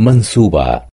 منصوبة.